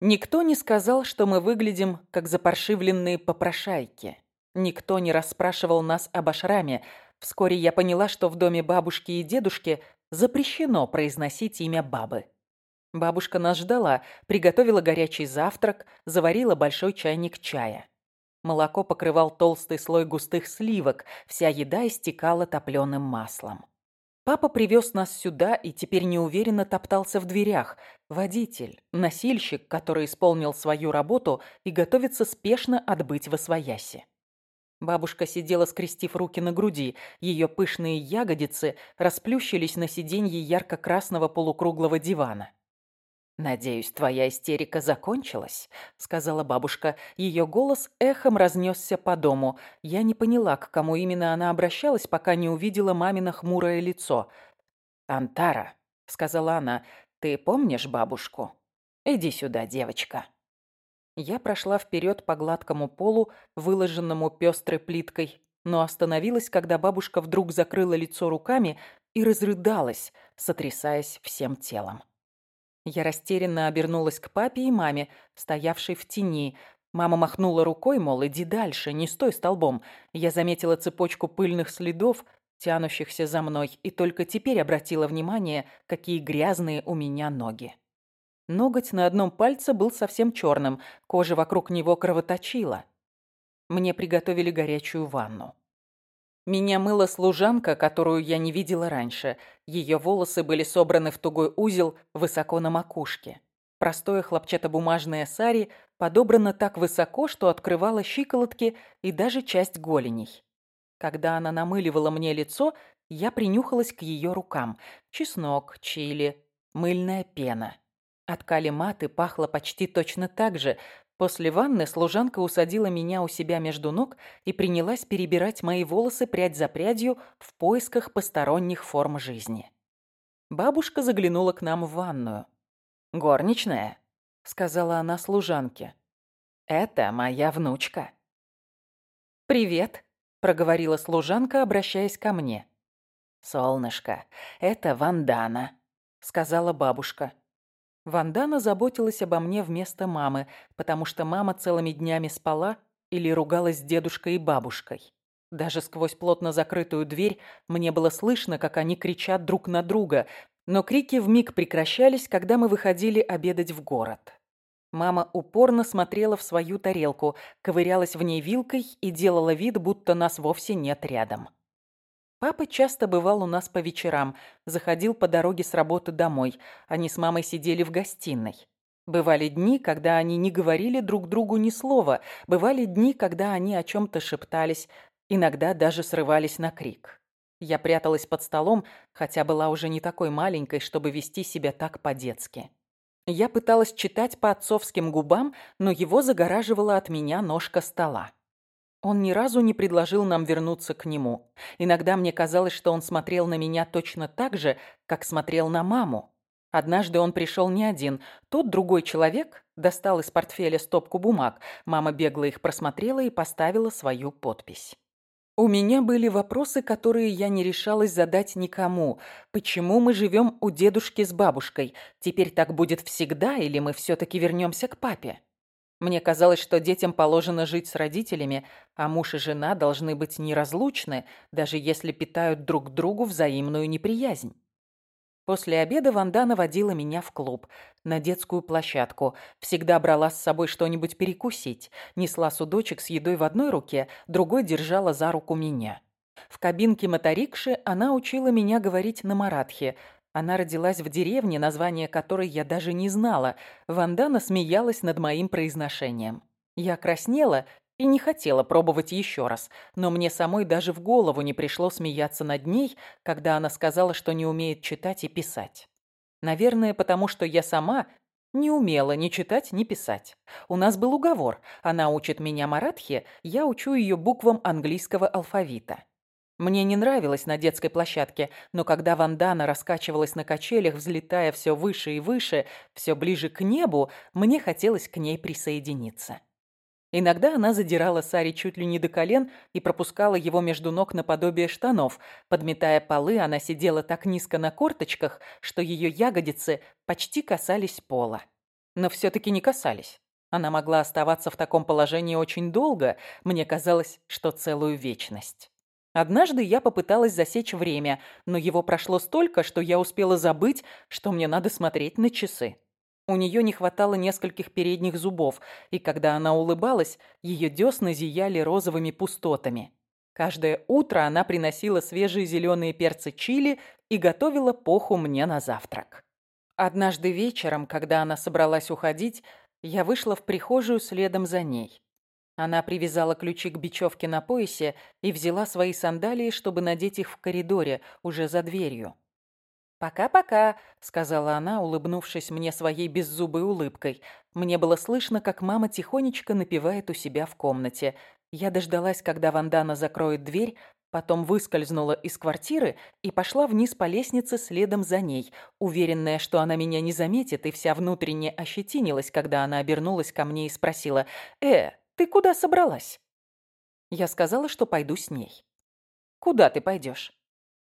Никто не сказал, что мы выглядим как запаршивленные попрошайки. Никто не расспрашивал нас об ашраме. Вскоре я поняла, что в доме бабушки и дедушки запрещено произносить имя бабы. Бабушка нас ждала, приготовила горячий завтрак, заварила большой чайник чая. Молоко покрывал толстый слой густых сливок, вся еда истекала топленым маслом. Папа привез нас сюда и теперь неуверенно топтался в дверях. Водитель, носильщик, который исполнил свою работу и готовится спешно отбыть во свояси. Бабушка сидела, скрестив руки на груди. Ее пышные ягодицы расплющились на сиденье ярко-красного полукруглого дивана. «Надеюсь, твоя истерика закончилась», — сказала бабушка. Ее голос эхом разнесся по дому. Я не поняла, к кому именно она обращалась, пока не увидела мамино хмурое лицо. «Антара», — сказала она, — «ты помнишь бабушку? Иди сюда, девочка». Я прошла вперед по гладкому полу, выложенному пестрой плиткой, но остановилась, когда бабушка вдруг закрыла лицо руками и разрыдалась, сотрясаясь всем телом. Я растерянно обернулась к папе и маме, стоявшей в тени. Мама махнула рукой, мол, иди дальше, не стой столбом. Я заметила цепочку пыльных следов, тянущихся за мной, и только теперь обратила внимание, какие грязные у меня ноги. Ноготь на одном пальце был совсем черным, кожа вокруг него кровоточила. Мне приготовили горячую ванну. Меня мыла служанка, которую я не видела раньше. Ее волосы были собраны в тугой узел высоко на макушке. Простое хлопчатобумажное сари подобрано так высоко, что открывало щиколотки и даже часть голеней. Когда она намыливала мне лицо, я принюхалась к ее рукам. Чеснок, чили, мыльная пена. От калиматы пахло почти точно так же, После ванны служанка усадила меня у себя между ног и принялась перебирать мои волосы прядь за прядью в поисках посторонних форм жизни. Бабушка заглянула к нам в ванную. «Горничная», — сказала она служанке. «Это моя внучка». «Привет», — проговорила служанка, обращаясь ко мне. «Солнышко, это Вандана», — сказала бабушка. Вандана заботилась обо мне вместо мамы, потому что мама целыми днями спала или ругалась с дедушкой и бабушкой. Даже сквозь плотно закрытую дверь мне было слышно, как они кричат друг на друга, но крики вмиг прекращались, когда мы выходили обедать в город. Мама упорно смотрела в свою тарелку, ковырялась в ней вилкой и делала вид, будто нас вовсе нет рядом. Папа часто бывал у нас по вечерам, заходил по дороге с работы домой. Они с мамой сидели в гостиной. Бывали дни, когда они не говорили друг другу ни слова. Бывали дни, когда они о чем-то шептались, иногда даже срывались на крик. Я пряталась под столом, хотя была уже не такой маленькой, чтобы вести себя так по-детски. Я пыталась читать по отцовским губам, но его загораживала от меня ножка стола. Он ни разу не предложил нам вернуться к нему. Иногда мне казалось, что он смотрел на меня точно так же, как смотрел на маму. Однажды он пришел не один. Тот другой человек достал из портфеля стопку бумаг. Мама бегло их просмотрела и поставила свою подпись. У меня были вопросы, которые я не решалась задать никому. Почему мы живем у дедушки с бабушкой? Теперь так будет всегда или мы все-таки вернемся к папе? Мне казалось, что детям положено жить с родителями, а муж и жена должны быть неразлучны, даже если питают друг другу взаимную неприязнь. После обеда Вандана водила меня в клуб, на детскую площадку. Всегда брала с собой что-нибудь перекусить. Несла судочек с едой в одной руке, другой держала за руку меня. В кабинке моторикши она учила меня говорить на маратхе – она родилась в деревне, название которой я даже не знала. Вандана смеялась над моим произношением. Я краснела и не хотела пробовать еще раз, но мне самой даже в голову не пришло смеяться над ней, когда она сказала, что не умеет читать и писать. Наверное, потому что я сама не умела ни читать, ни писать. У нас был уговор. Она учит меня маратхе, я учу ее буквам английского алфавита. Мне не нравилось на детской площадке, но когда Вандана раскачивалась на качелях, взлетая все выше и выше, все ближе к небу, мне хотелось к ней присоединиться. Иногда она задирала Сари чуть ли не до колен и пропускала его между ног наподобие штанов. Подметая полы, она сидела так низко на корточках, что ее ягодицы почти касались пола. но все-таки не касались. Она могла оставаться в таком положении очень долго, мне казалось, что целую вечность. Однажды я попыталась засечь время, но его прошло столько, что я успела забыть, что мне надо смотреть на часы. У нее не хватало нескольких передних зубов, и когда она улыбалась, ее десны зияли розовыми пустотами. Каждое утро она приносила свежие зеленые перцы чили и готовила поху мне на завтрак. Однажды вечером, когда она собралась уходить, я вышла в прихожую следом за ней. Она привязала ключи к бечевке на поясе и взяла свои сандалии, чтобы надеть их в коридоре, уже за дверью. «Пока-пока», — сказала она, улыбнувшись мне своей беззубой улыбкой. Мне было слышно, как мама тихонечко напевает у себя в комнате. Я дождалась, когда Вандана закроет дверь, потом выскользнула из квартиры и пошла вниз по лестнице следом за ней, уверенная, что она меня не заметит, и вся внутренне ощетинилась, когда она обернулась ко мне и спросила «Э, ты куда собралась?» Я сказала, что пойду с ней. «Куда ты пойдешь?»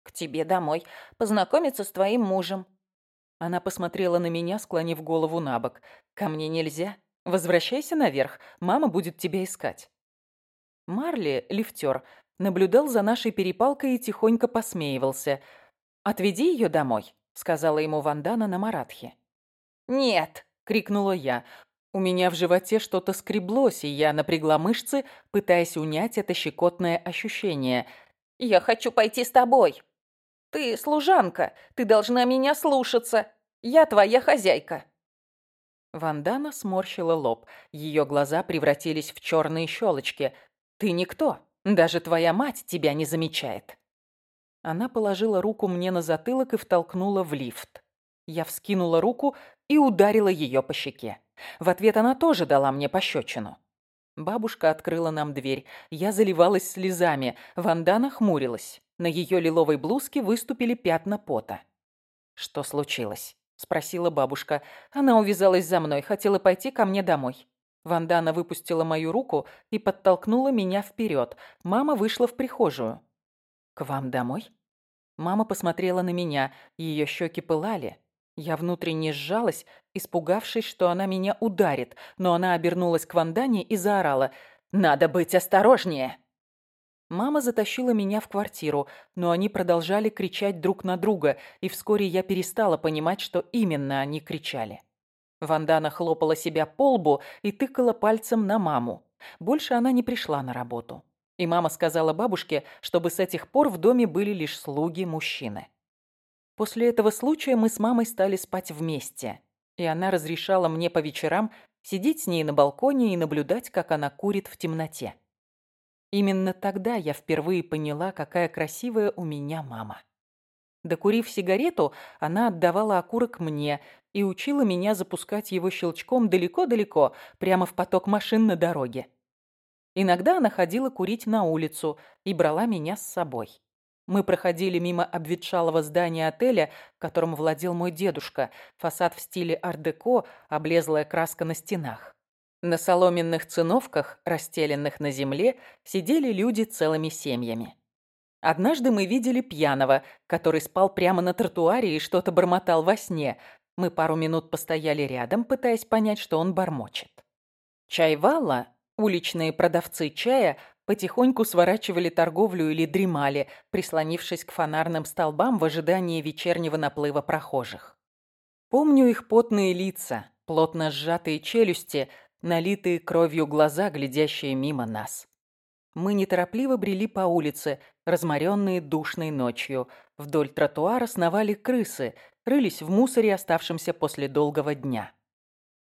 «К тебе домой, познакомиться с твоим мужем». Она посмотрела на меня, склонив голову на бок. «Ко мне нельзя. Возвращайся наверх, мама будет тебя искать». Марли, лифтер, наблюдал за нашей перепалкой и тихонько посмеивался. «Отведи ее домой», — сказала ему Вандана на маратхе. «Нет!» — крикнула я. У меня в животе что-то скреблось, и я напрягла мышцы, пытаясь унять это щекотное ощущение. «Я хочу пойти с тобой. Ты служанка, ты должна меня слушаться. Я твоя хозяйка». Вандана сморщила лоб. Ее глаза превратились в черные щелочки. «Ты никто. Даже твоя мать тебя не замечает». Она положила руку мне на затылок и втолкнула в лифт. Я вскинула руку и ударила ее по щеке. В ответ она тоже дала мне пощечину. Бабушка открыла нам дверь. Я заливалась слезами. Вандана хмурилась. На ее лиловой блузке выступили пятна пота. «Что случилось?» – спросила бабушка. Она увязалась за мной, хотела пойти ко мне домой. Вандана выпустила мою руку и подтолкнула меня вперед. Мама вышла в прихожую. «К вам домой?» Мама посмотрела на меня, ее щеки пылали. Я внутренне сжалась, испугавшись, что она меня ударит, но она обернулась к Вандане и заорала «Надо быть осторожнее!». Мама затащила меня в квартиру, но они продолжали кричать друг на друга, и вскоре я перестала понимать, что именно они кричали. Вандана хлопала себя по лбу и тыкала пальцем на маму. Больше она не пришла на работу. И мама сказала бабушке, чтобы с этих пор в доме были лишь слуги-мужчины. После этого случая мы с мамой стали спать вместе, и она разрешала мне по вечерам сидеть с ней на балконе и наблюдать, как она курит в темноте. Именно тогда я впервые поняла, какая красивая у меня мама. Докурив сигарету, она отдавала окурок мне и учила меня запускать его щелчком далеко-далеко, прямо в поток машин на дороге. Иногда она ходила курить на улицу и брала меня с собой. Мы проходили мимо обветшалого здания отеля, которым владел мой дедушка, фасад в стиле ар-деко, облезлая краска на стенах. На соломенных циновках, расстеленных на земле, сидели люди целыми семьями. Однажды мы видели пьяного, который спал прямо на тротуаре и что-то бормотал во сне. Мы пару минут постояли рядом, пытаясь понять, что он бормочет. Чайвала, уличные продавцы чая, потихоньку сворачивали торговлю или дремали, прислонившись к фонарным столбам в ожидании вечернего наплыва прохожих. Помню их потные лица, плотно сжатые челюсти, налитые кровью глаза, глядящие мимо нас. Мы неторопливо брели по улице, разморенные душной ночью. Вдоль тротуара сновали крысы, рылись в мусоре, оставшемся после долгого дня.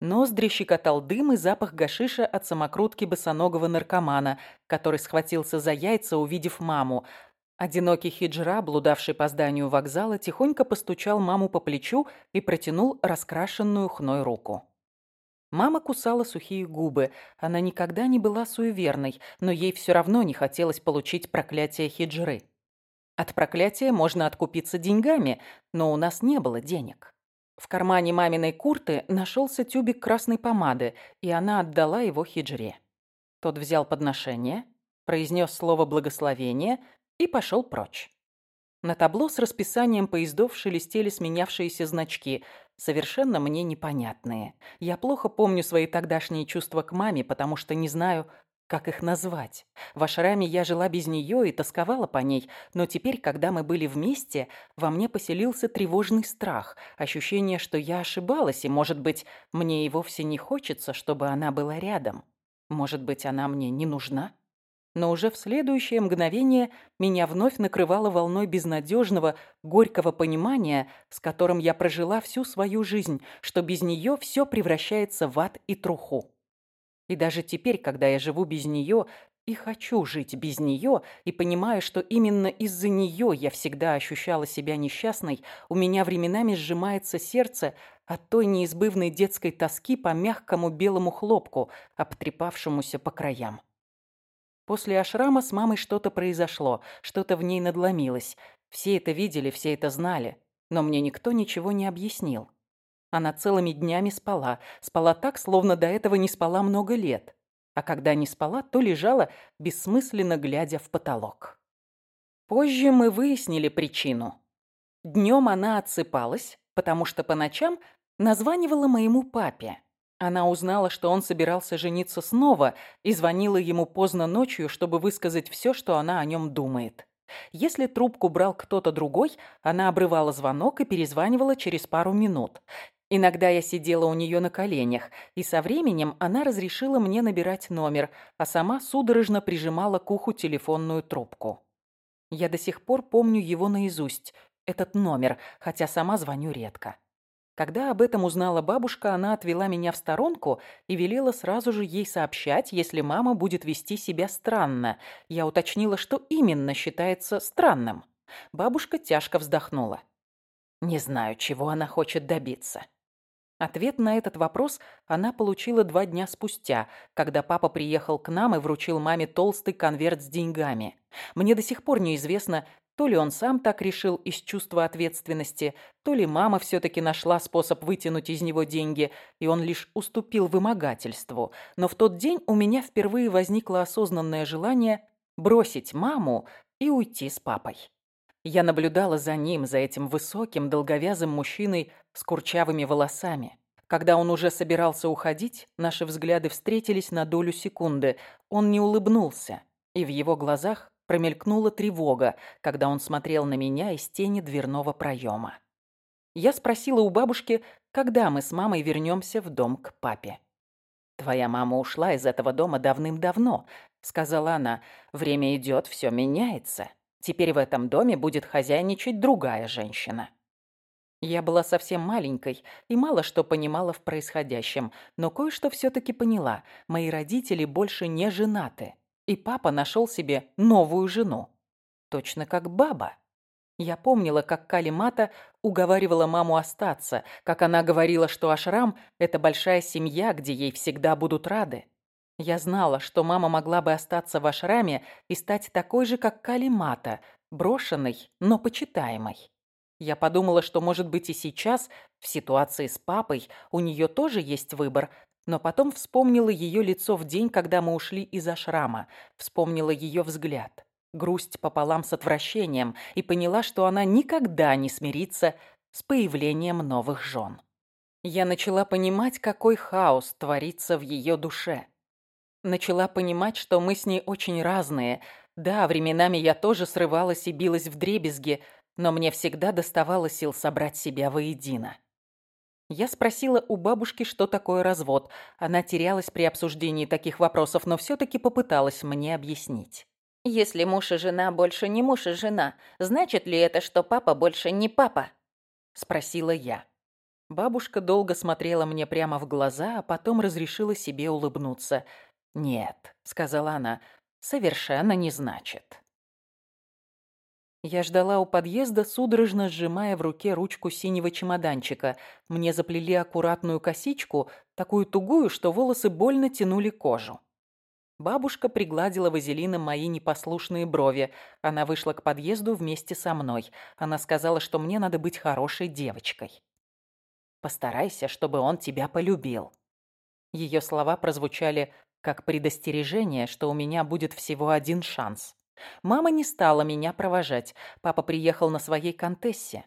Ноздри щекотал дым и запах гашиша от самокрутки босоногого наркомана, который схватился за яйца, увидев маму. Одинокий хиджра, блудавший по зданию вокзала, тихонько постучал маму по плечу и протянул раскрашенную хной руку. Мама кусала сухие губы. Она никогда не была суеверной, но ей все равно не хотелось получить проклятие хиджры. От проклятия можно откупиться деньгами, но у нас не было денег. В кармане маминой курты нашелся тюбик красной помады, и она отдала его хиджре. Тот взял подношение, произнес слово благословения и пошел прочь. На табло с расписанием поездов шелестели сменявшиеся значки. совершенно мне непонятные. Я плохо помню свои тогдашние чувства к маме, потому что не знаю, как их назвать? В Ашраме я жила без нее и тосковала по ней, но теперь, когда мы были вместе, во мне поселился тревожный страх, ощущение, что я ошибалась, и, может быть, мне и вовсе не хочется, чтобы она была рядом. Может быть, она мне не нужна? Но уже в следующее мгновение меня вновь накрывало волной безнадежного, горького понимания, с которым я прожила всю свою жизнь, что без нее все превращается в ад и труху. И даже теперь, когда я живу без нее и хочу жить без нее, и понимаю, что именно из-за нее я всегда ощущала себя несчастной, у меня временами сжимается сердце от той неизбывной детской тоски по мягкому белому хлопку, обтрепавшемуся по краям. После ашрама с мамой что-то произошло, что-то в ней надломилось. Все это видели, все это знали, но мне никто ничего не объяснил. Она целыми днями спала. Спала так, словно до этого не спала много лет. А когда не спала, то лежала, бессмысленно глядя в потолок. Позже мы выяснили причину. Днем она отсыпалась, потому что по ночам названивала моему папе. Она узнала, что он собирался жениться снова, и звонила ему поздно ночью, чтобы высказать все, что она о нем думает. Если трубку брал кто-то другой, она обрывала звонок и перезванивала через пару минут. Иногда я сидела у нее на коленях, и со временем она разрешила мне набирать номер, а сама судорожно прижимала к уху телефонную трубку. Я до сих пор помню его наизусть, этот номер, хотя сама звоню редко. Когда об этом узнала бабушка, она отвела меня в сторонку и велела сразу же ей сообщать, если мама будет вести себя странно. Я уточнила, что именно считается странным. Бабушка тяжко вздохнула. Не знаю, чего она хочет добиться. Ответ на этот вопрос она получила два дня спустя, когда папа приехал к нам и вручил маме толстый конверт с деньгами. Мне до сих пор неизвестно, то ли он сам так решил из чувства ответственности, то ли мама все-таки нашла способ вытянуть из него деньги, и он лишь уступил вымогательству. Но в тот день у меня впервые возникло осознанное желание бросить маму и уйти с папой. Я наблюдала за ним, за этим высоким, долговязым мужчиной с курчавыми волосами. Когда он уже собирался уходить, наши взгляды встретились на долю секунды. Он не улыбнулся, и в его глазах промелькнула тревога, когда он смотрел на меня из тени дверного проема. Я спросила у бабушки, когда мы с мамой вернемся в дом к папе. «Твоя мама ушла из этого дома давным-давно», — сказала она. «Время идет, все меняется». Теперь в этом доме будет хозяйничать другая женщина. Я была совсем маленькой и мало что понимала в происходящем, но кое-что все-таки поняла. Мои родители больше не женаты, и папа нашел себе новую жену. Точно как баба. Я помнила, как Калимата уговаривала маму остаться, как она говорила, что Ашрам – это большая семья, где ей всегда будут рады. Я знала, что мама могла бы остаться в ашраме и стать такой же, как Калимата, брошенной, но почитаемой. Я подумала, что, может быть, и сейчас, в ситуации с папой, у нее тоже есть выбор, но потом вспомнила ее лицо в день, когда мы ушли из ашрама, вспомнила ее взгляд, грусть пополам с отвращением, и поняла, что она никогда не смирится с появлением новых жен. Я начала понимать, какой хаос творится в ее душе. Начала понимать, что мы с ней очень разные. Да, временами я тоже срывалась и билась в дребезги, но мне всегда доставало сил собрать себя воедино. Я спросила у бабушки, что такое развод. Она терялась при обсуждении таких вопросов, но все-таки попыталась мне объяснить. «Если муж и жена больше не муж и жена, значит ли это, что папа больше не папа?» Спросила я. Бабушка долго смотрела мне прямо в глаза, а потом разрешила себе улыбнуться – «Нет», — сказала она, — «совершенно не значит». Я ждала у подъезда, судорожно сжимая в руке ручку синего чемоданчика. Мне заплели аккуратную косичку, такую тугую, что волосы больно тянули кожу. Бабушка пригладила вазелином мои непослушные брови. Она вышла к подъезду вместе со мной. Она сказала, что мне надо быть хорошей девочкой. «Постарайся, чтобы он тебя полюбил». Ее слова прозвучали как предостережение, что у меня будет всего один шанс. Мама не стала меня провожать. Папа приехал на своей контессе.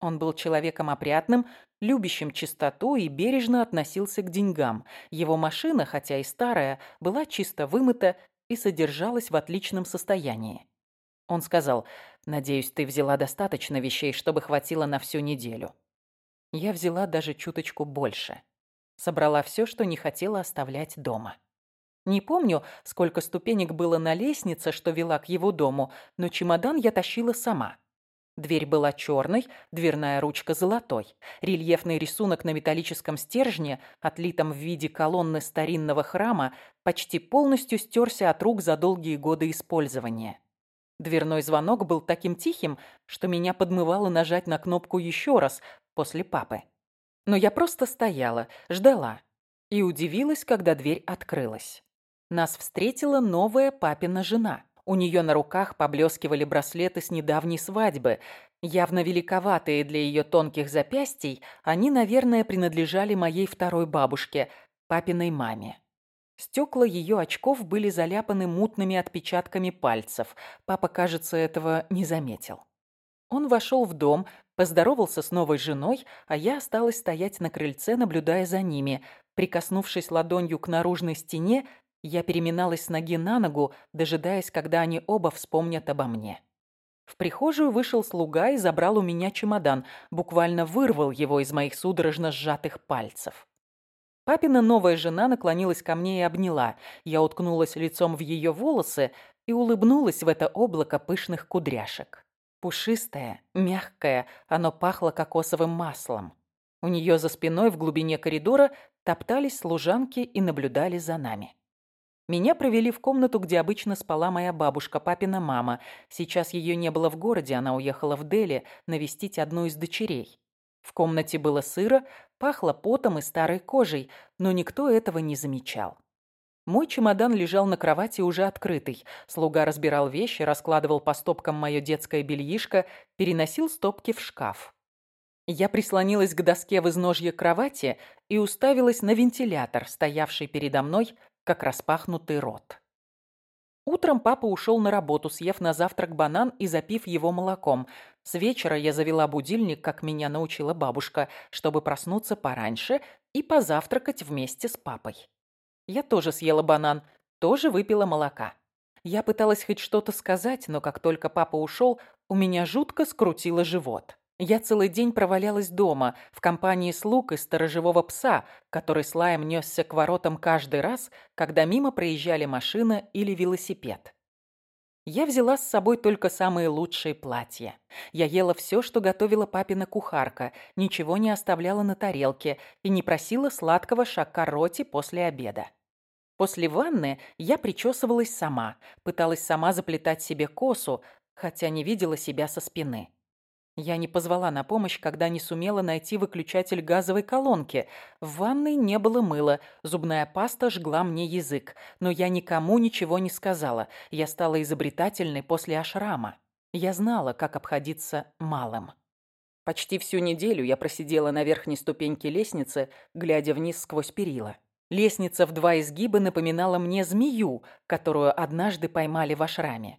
Он был человеком опрятным, любящим чистоту и бережно относился к деньгам. Его машина, хотя и старая, была чисто вымыта и содержалась в отличном состоянии. Он сказал, «Надеюсь, ты взяла достаточно вещей, чтобы хватило на всю неделю». Я взяла даже чуточку больше. Собрала все, что не хотела оставлять дома. Не помню, сколько ступенек было на лестнице, что вела к его дому, но чемодан я тащила сама. Дверь была черной, дверная ручка золотой. Рельефный рисунок на металлическом стержне, отлитом в виде колонны старинного храма, почти полностью стерся от рук за долгие годы использования. Дверной звонок был таким тихим, что меня подмывало нажать на кнопку еще раз после папы. Но я просто стояла, ждала и удивилась, когда дверь открылась. Нас встретила новая папина жена. У нее на руках поблескивали браслеты с недавней свадьбы. Явно великоватые для ее тонких запястий, они, наверное, принадлежали моей второй бабушке, папиной маме. Стекла ее очков были заляпаны мутными отпечатками пальцев. Папа, кажется, этого не заметил. Он вошел в дом, поздоровался с новой женой, а я осталась стоять на крыльце, наблюдая за ними. Прикоснувшись ладонью к наружной стене, я переминалась с ноги на ногу, дожидаясь, когда они оба вспомнят обо мне. В прихожую вышел слуга и забрал у меня чемодан, буквально вырвал его из моих судорожно сжатых пальцев. Папина новая жена наклонилась ко мне и обняла. Я уткнулась лицом в ее волосы и улыбнулась в это облако пышных кудряшек. Пушистое, мягкое, оно пахло кокосовым маслом. У нее за спиной в глубине коридора топтались служанки и наблюдали за нами. Меня провели в комнату, где обычно спала моя бабушка, папина мама. Сейчас ее не было в городе, она уехала в Дели навестить одну из дочерей. В комнате было сыро, пахло потом и старой кожей, но никто этого не замечал. Мой чемодан лежал на кровати уже открытый. Слуга разбирал вещи, раскладывал по стопкам мое детское бельишко, переносил стопки в шкаф. Я прислонилась к доске в изножье кровати и уставилась на вентилятор, стоявший передо мной, как распахнутый рот. Утром папа ушел на работу, съев на завтрак банан и запив его молоком. С вечера я завела будильник, как меня научила бабушка, чтобы проснуться пораньше и позавтракать вместе с папой. Я тоже съела банан, тоже выпила молока. Я пыталась хоть что-то сказать, но как только папа ушел, у меня жутко скрутило живот. Я целый день провалялась дома, в компании слуг и сторожевого пса, который с лаем несся к воротам каждый раз, когда мимо проезжали машина или велосипед. Я взяла с собой только самые лучшие платья. Я ела все, что готовила папина кухарка, ничего не оставляла на тарелке и не просила сладкого шакароти после обеда. После ванны я причесывалась сама, пыталась сама заплетать себе косу, хотя не видела себя со спины. Я не позвала на помощь, когда не сумела найти выключатель газовой колонки. В ванной не было мыла, зубная паста жгла мне язык. Но я никому ничего не сказала. Я стала изобретательной после ашрама. Я знала, как обходиться малым. Почти всю неделю я просидела на верхней ступеньке лестницы, глядя вниз сквозь перила. Лестница в два изгиба напоминала мне змею, которую однажды поймали в ашраме.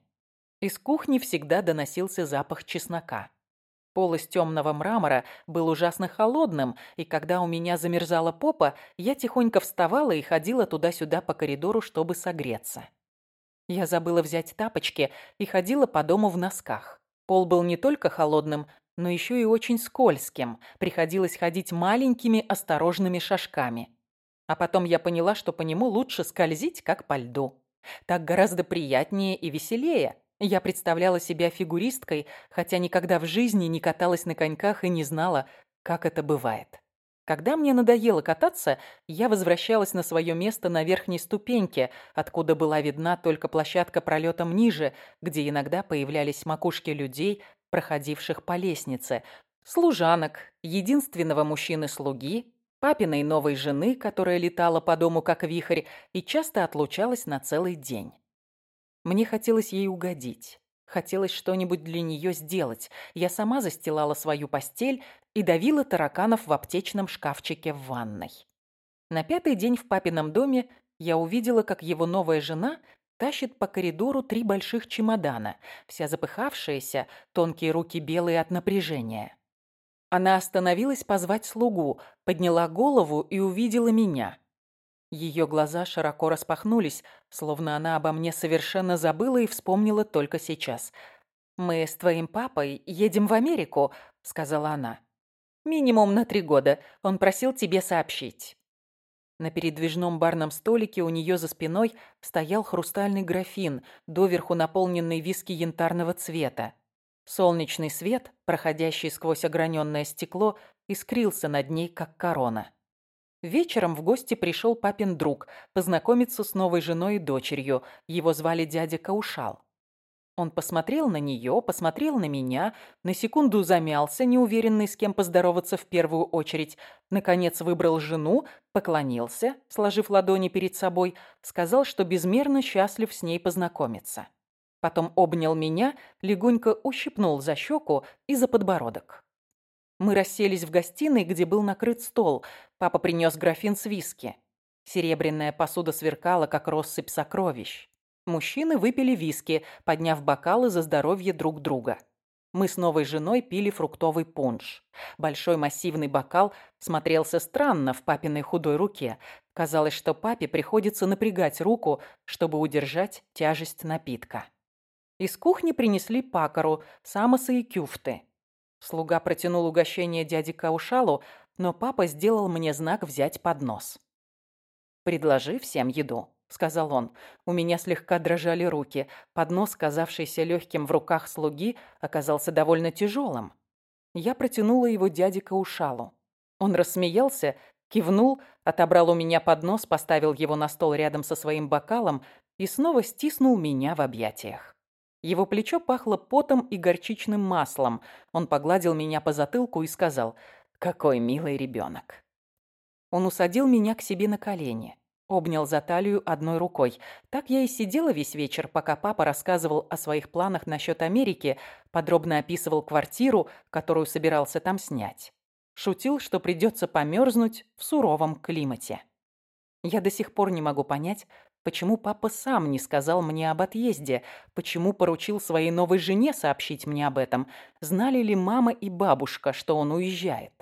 Из кухни всегда доносился запах чеснока. Пол из темного мрамора был ужасно холодным, и когда у меня замерзала попа, я тихонько вставала и ходила туда-сюда по коридору, чтобы согреться. Я забыла взять тапочки и ходила по дому в носках. Пол был не только холодным, но еще и очень скользким. Приходилось ходить маленькими осторожными шажками. А потом я поняла, что по нему лучше скользить, как по льду. Так гораздо приятнее и веселее. Я представляла себя фигуристкой, хотя никогда в жизни не каталась на коньках и не знала, как это бывает. Когда мне надоело кататься, я возвращалась на свое место на верхней ступеньке, откуда была видна только площадка пролетом ниже, где иногда появлялись макушки людей, проходивших по лестнице, служанок, единственного мужчины-слуги, папиной новой жены, которая летала по дому как вихрь и часто отлучалась на целый день. Мне хотелось ей угодить. Хотелось что-нибудь для нее сделать. Я сама застилала свою постель и давила тараканов в аптечном шкафчике в ванной. На пятый день в папином доме я увидела, как его новая жена тащит по коридору три больших чемодана, вся запыхавшаяся, тонкие руки белые от напряжения. Она остановилась позвать слугу, подняла голову и увидела меня. Ее глаза широко распахнулись, словно она обо мне совершенно забыла и вспомнила только сейчас. «Мы с твоим папой едем в Америку», — сказала она. «Минимум на три года. Он просил тебе сообщить». На передвижном барном столике у нее за спиной стоял хрустальный графин, доверху наполненный виски янтарного цвета. Солнечный свет, проходящий сквозь ограненное стекло, искрился над ней, как корона. Вечером в гости пришел папин друг, познакомиться с новой женой и дочерью. Его звали дядя Каушал. Он посмотрел на нее, посмотрел на меня, на секунду замялся, неуверенный, с кем поздороваться в первую очередь. Наконец выбрал жену, поклонился, сложив ладони перед собой, сказал, что безмерно счастлив с ней познакомиться. Потом обнял меня, легонько ущипнул за щеку и за подбородок. Мы расселись в гостиной, где был накрыт стол. Папа принес графин с виски. Серебряная посуда сверкала, как россыпь сокровищ. Мужчины выпили виски, подняв бокалы за здоровье друг друга. Мы с новой женой пили фруктовый пунш. Большой массивный бокал смотрелся странно в папиной худой руке. Казалось, что папе приходится напрягать руку, чтобы удержать тяжесть напитка. Из кухни принесли пакору, самосы и кюфты. Слуга протянул угощение дяде Каушалу, но папа сделал мне знак взять поднос. «Предложи всем еду», — сказал он. У меня слегка дрожали руки. Поднос, казавшийся легким в руках слуги, оказался довольно тяжелым. Я протянула его дяде Каушалу. Он рассмеялся, кивнул, отобрал у меня поднос, поставил его на стол рядом со своим бокалом и снова стиснул меня в объятиях. Его плечо пахло потом и горчичным маслом. Он погладил меня по затылку и сказал «Какой милый ребенок». Он усадил меня к себе на колени. Обнял за талию одной рукой. Так я и сидела весь вечер, пока папа рассказывал о своих планах насчет Америки, подробно описывал квартиру, которую собирался там снять. Шутил, что придется померзнуть в суровом климате. Я до сих пор не могу понять, Почему папа сам не сказал мне об отъезде? Почему поручил своей новой жене сообщить мне об этом? Знали ли мама и бабушка, что он уезжает?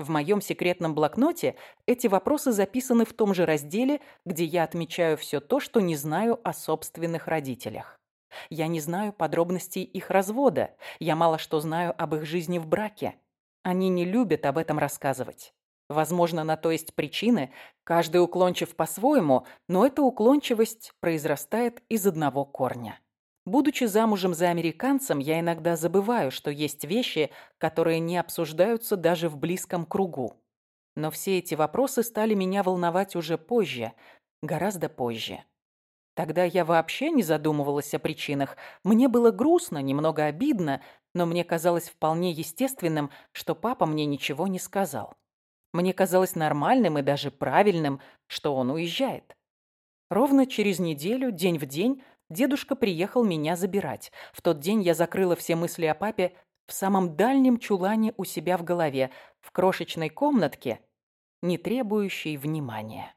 В моем секретном блокноте эти вопросы записаны в том же разделе, где я отмечаю все то, что не знаю о собственных родителях. Я не знаю подробностей их развода, я мало что знаю об их жизни в браке. Они не любят об этом рассказывать. Возможно, на то есть причины, каждый уклончив по-своему, но эта уклончивость произрастает из одного корня. Будучи замужем за американцем, я иногда забываю, что есть вещи, которые не обсуждаются даже в близком кругу. Но все эти вопросы стали меня волновать уже позже, гораздо позже. Тогда я вообще не задумывалась о причинах. Мне было грустно, немного обидно, но мне казалось вполне естественным, что папа мне ничего не сказал. Мне казалось нормальным и даже правильным, что он уезжает. Ровно через неделю, день в день, дедушка приехал меня забирать. В тот день я закрыла все мысли о папе в самом дальнем чулане у себя в голове, в крошечной комнатке, не требующей внимания.